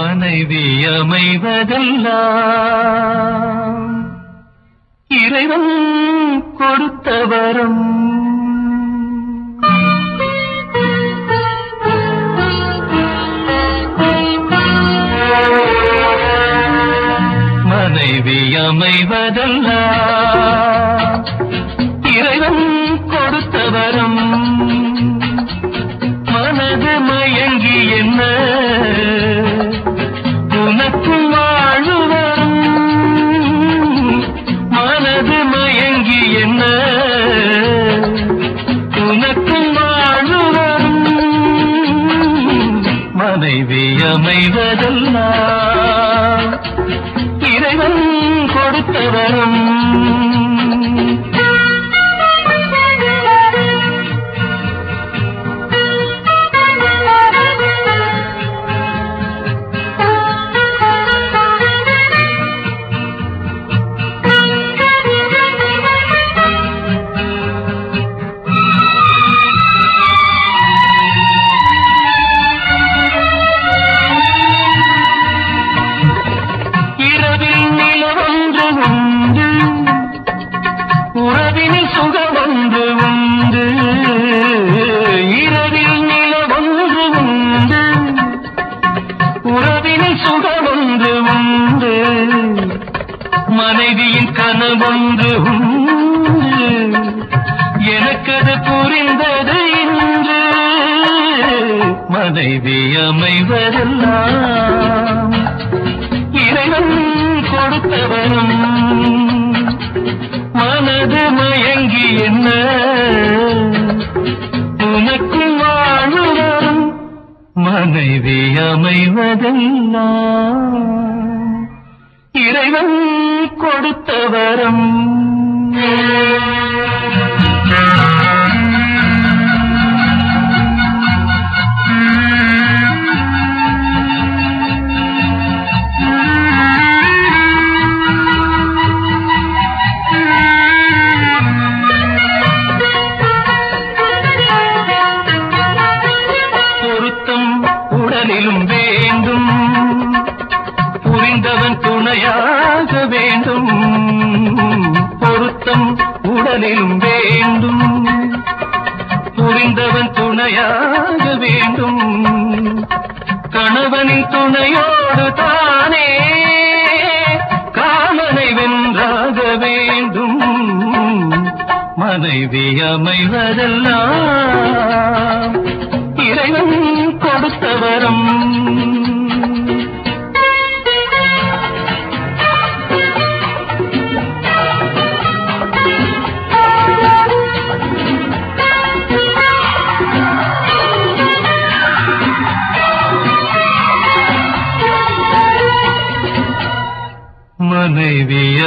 மனைவி அமைவதெல்லாம் இறைவன் கொடுத்த வரம் மனைவி அமைவதெல்லாம் இறைவன் கொடுத்த வரம் மனைவி அமைவதெல்லாம் இறைவன் கொடுத்த வரம் மனைவியின் கனவொன்று உண்டு எனக்கது புரிந்தது இன்று. மனைவி அமைவதெல்லாம் இறைவன் கொடுத்தவனும் மனது மயங்கி என்ன? உனக்கும் வாழ்வரும் மனைவி அமைவதெல்லாம் இறைவன் கொடுத்தவரம். பொருத்தம் துணையாக வேண்டும். பொருத்தம் உடலிலும் வேண்டும். புரிந்தவன் துணையாக வேண்டும். கணவனின் துணையோடு தானே காமனை வென்றாக வேண்டும். மனைவி அமைவதெல்லாம் இறைவன் கொடுத்த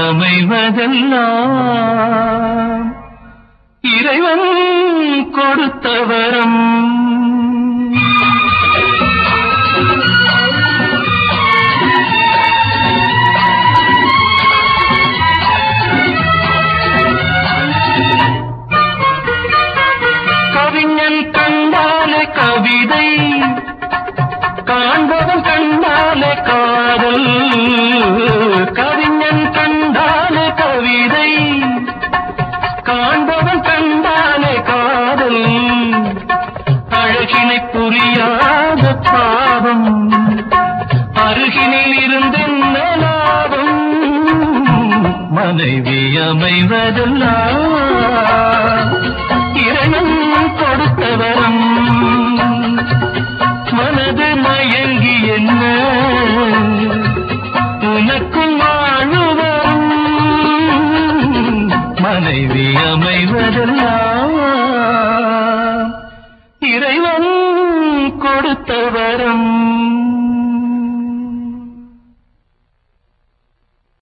அமைவதெல்லாம் இறைவன் கொடுத்த வரம் கவிஞன் கண்டாலே கவிதை காண்பவன் கண்டாலே காதல். அருகினில் இருந்தென்ன லாபம் மனைவி அமைவதெல்லாம் இரணம் கொடுத்தவரம். மனது மயங்கி என்ன? உனக்கும் வாழுவரும் மனைவி அமைவதெல்லாம் இறைவன் கொடுத்தவரம்.